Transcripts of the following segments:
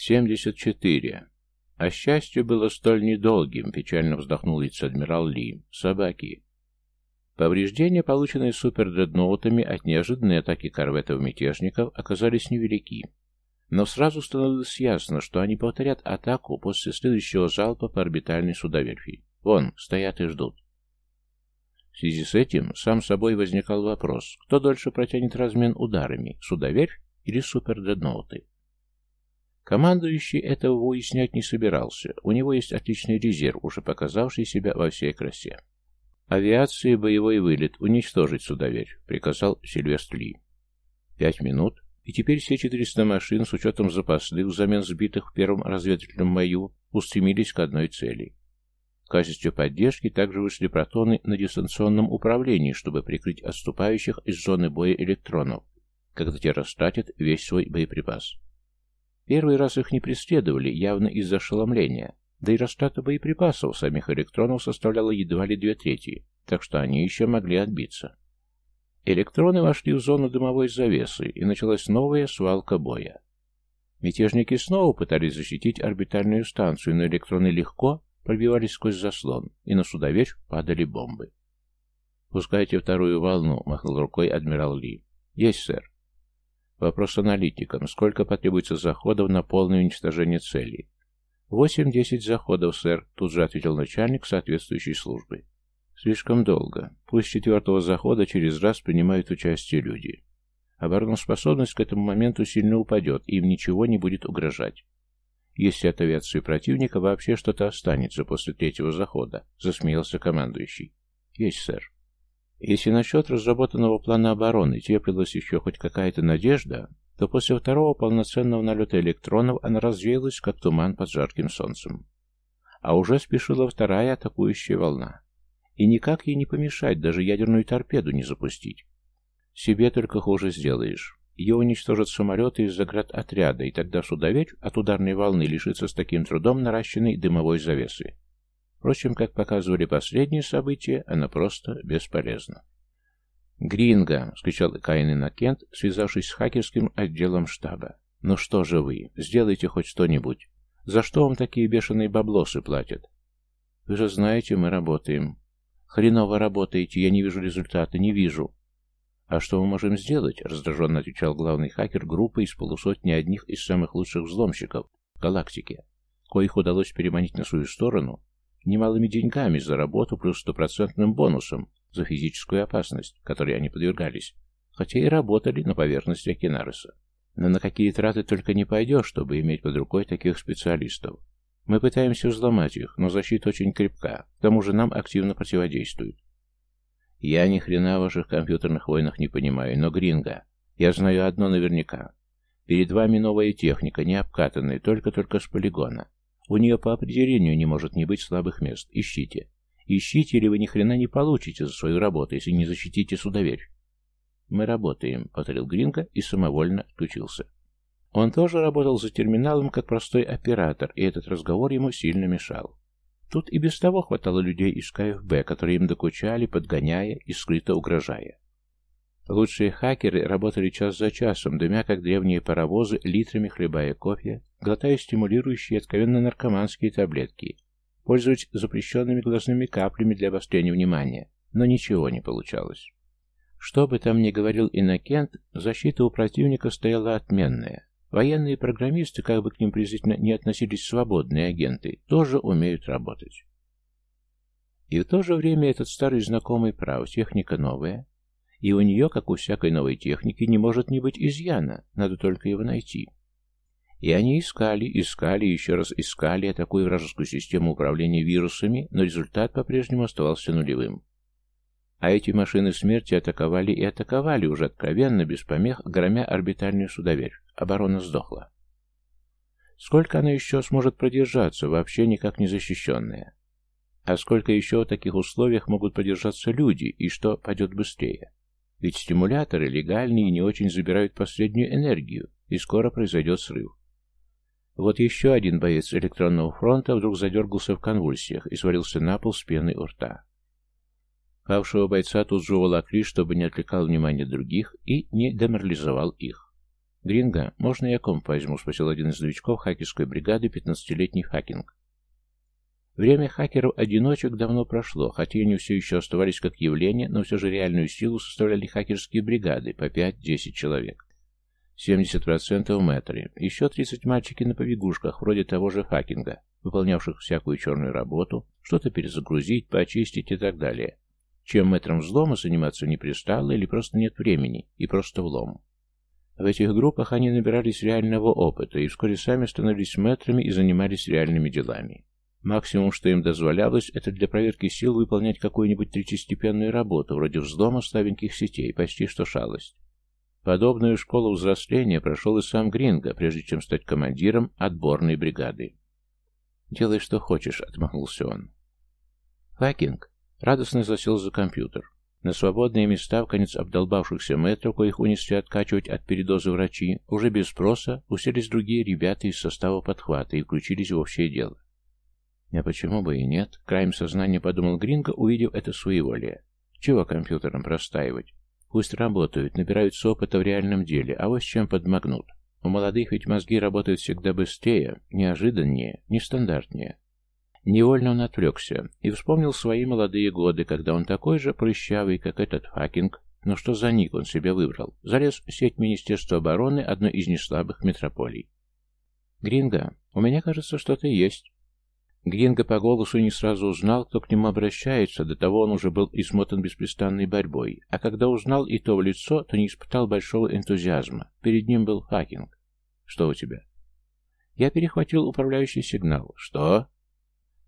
«Семьдесят четыре. А счастье было столь недолгим», — печально вздохнул вице-адмирал Ли. «Собаки». Повреждения, полученные супердредноутами от неожиданной атаки корветов-мятежников, оказались невелики. Но сразу становилось ясно, что они повторят атаку после следующего залпа по орбитальной судоверфи. Вон, стоят и ждут. В связи с этим сам собой возникал вопрос, кто дольше протянет размен ударами, судоверфь или супердредноуты. Командующий этого выяснять не собирался, у него есть отличный резерв, уже показавший себя во всей красе. «Авиации боевой вылет, уничтожить судоверь», — приказал Сильвестр Ли. Пять минут, и теперь все 400 машин, с учетом запасных, взамен сбитых в первом разведывательном бою, устремились к одной цели. В качестве поддержки также вышли протоны на дистанционном управлении, чтобы прикрыть отступающих из зоны боя электронов, когда те растратят весь свой боеприпас. Первый раз их не преследовали, явно из-за ошеломления, да и растрата боеприпасов самих электронов составляла едва ли две трети, так что они еще могли отбиться. Электроны вошли в зону дымовой завесы, и началась новая свалка боя. Мятежники снова пытались защитить орбитальную станцию, но электроны легко пробивались сквозь заслон, и на судоверь падали бомбы. «Пускайте вторую волну», — махнул рукой адмирал Ли. «Есть, сэр». Вопрос аналитикам. Сколько потребуется заходов на полное уничтожение цели? «Восемь-десять заходов, сэр», — тут же ответил начальник соответствующей службы. Слишком долго. Пусть четвертого захода через раз принимают участие люди. Обороноспособность к этому моменту сильно упадет, и им ничего не будет угрожать. Если от авиации противника вообще что-то останется после третьего захода, засмеялся командующий. Есть, сэр. Если насчет разработанного плана обороны теплилась еще хоть какая-то надежда, то после второго полноценного налета электронов она развеялась, как туман под жарким солнцем. А уже спешила вторая атакующая волна. И никак ей не помешать, даже ядерную торпеду не запустить. Себе только хуже сделаешь. Ее уничтожат самолеты из отряда, и тогда судоведь от ударной волны лишится с таким трудом наращенной дымовой завесы. Впрочем, как показывали последние события, она просто бесполезна. «Гринго!» — скричал Каин Иннокент, связавшись с хакерским отделом штаба. «Ну что же вы? Сделайте хоть что-нибудь. За что вам такие бешеные баблосы платят?» «Вы же знаете, мы работаем. «Хреново работаете, я не вижу результата, не вижу». «А что мы можем сделать?» — раздраженно отвечал главный хакер группы из полусотни одних из самых лучших взломщиков в галактике, коих удалось переманить на свою сторону немалыми деньгами за работу плюс стопроцентным бонусом за физическую опасность, которой они подвергались, хотя и работали на поверхности Акинареса. Но на какие траты только не пойдешь, чтобы иметь под рукой таких специалистов. Мы пытаемся взломать их, но защита очень крепка. К тому же нам активно противодействуют. Я ни хрена в ваших компьютерных войнах не понимаю, но Гринго, я знаю одно наверняка. Перед вами новая техника, не обкатанная, только-только с полигона. У нее по определению не может не быть слабых мест. Ищите. Ищите, или вы ни хрена не получите за свою работу, если не защитите судоверь. Мы работаем, повторил Гринго и самовольно отключился. Он тоже работал за терминалом как простой оператор, и этот разговор ему сильно мешал. Тут и без того хватало людей из КФБ, которые им докучали, подгоняя и скрыто угрожая. Лучшие хакеры работали час за часом, дымя как древние паровозы, литрами хлебая кофе, глотая стимулирующие откровенно наркоманские таблетки, пользуясь запрещенными глазными каплями для обострения внимания, но ничего не получалось. Что бы там ни говорил Иннокент, защита у противника стояла отменная. Военные программисты, как бы к ним презрительно не относились свободные агенты, тоже умеют работать. И в то же время этот старый знакомый прав, техника новая, и у нее, как у всякой новой техники, не может не быть изъяна, надо только его найти. И они искали, искали, еще раз искали такую вражескую систему управления вирусами, но результат по-прежнему оставался нулевым. А эти машины смерти атаковали и атаковали уже откровенно, без помех, громя орбитальную судоверь. Оборона сдохла. Сколько она еще сможет продержаться, вообще никак не защищенная? А сколько еще в таких условиях могут продержаться люди, и что пойдет быстрее? Ведь стимуляторы легальные и не очень забирают последнюю энергию, и скоро произойдет срыв. Вот еще один боец электронного фронта вдруг задергался в конвульсиях и свалился на пол с пеной у рта. Павшего бойца тут же уволокли, чтобы не отвлекал внимание других и не деморализовал их. «Гринго, можно я комп возьму?» — спросил один из новичков хакерской бригады, пятнадцатилетний хакинг. Время хакеров-одиночек давно прошло, хотя они все еще оставались как явление, но все же реальную силу составляли хакерские бригады по 5-10 человек. 70% в метре, еще 30 мальчики на побегушках, вроде того же хакинга, выполнявших всякую черную работу, что-то перезагрузить, почистить и так далее. Чем метром взлома заниматься не пристало или просто нет времени, и просто влом. В этих группах они набирались реального опыта и вскоре сами становились метрами и занимались реальными делами. Максимум, что им дозволялось, это для проверки сил выполнять какую-нибудь третьестепенную работу, вроде взлома слабеньких сетей, почти что шалость. Подобную школу взросления прошел и сам Гринго, прежде чем стать командиром отборной бригады. «Делай, что хочешь», — отмахнулся он. Факинг радостно засел за компьютер. На свободные места, в конец обдолбавшихся метров, коих унесли откачивать от передоза врачи, уже без спроса уселись другие ребята из состава подхвата и включились в общее дело. А почему бы и нет? Краем сознания подумал Гринго, увидев это своеволие. Чего компьютерам простаивать? Пусть работают, набираются опыта в реальном деле, авось чем подмогнут. У молодых ведь мозги работают всегда быстрее, неожиданнее, нестандартнее. Невольно он отвлекся и вспомнил свои молодые годы, когда он такой же прыщавый, как этот Fucking, но что за ник он себе выбрал? Залез в сеть Министерства обороны одной из неслабых метрополий. «Гринго, у меня, кажется, что-то есть». Гринго по голосу не сразу узнал, кто к нему обращается, до того он уже был измотан беспрестанной борьбой, а когда узнал и то в лицо, то не испытал большого энтузиазма. Перед ним был хакинг. «Что у тебя?» Я перехватил управляющий сигнал. «Что?»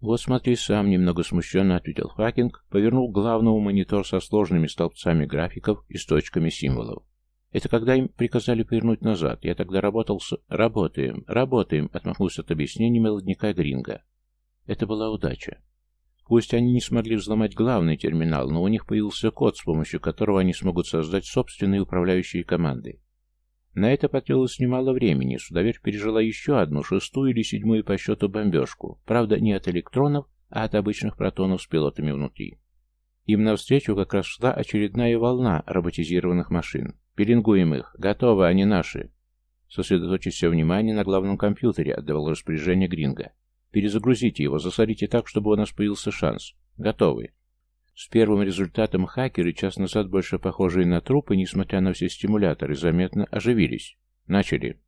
«Вот смотри сам», — немного смущенно ответил хакинг, повернул к главному монитор со сложными столбцами графиков и с точками символов. «Это когда им приказали повернуть назад. Я тогда работал с...» «Работаем, работаем», — отмахнулся от объяснений молодняка Гринга. Это была удача. Пусть они не смогли взломать главный терминал, но у них появился код, с помощью которого они смогут создать собственные управляющие команды. На это потребовалось немало времени, Судоверь пережила еще одну, шестую или седьмую по счету бомбежку, правда не от электронов, а от обычных протонов с пилотами внутри. Им навстречу как раз шла очередная волна роботизированных машин. Пеленгуем их. Готово, они наши. Сосредоточить все внимание на главном компьютере, отдавал распоряжение Гринга. Перезагрузите его, засорите так, чтобы у нас появился шанс. Готовы. С первым результатом хакеры, час назад больше похожие на трупы, несмотря на все стимуляторы, заметно оживились. Начали.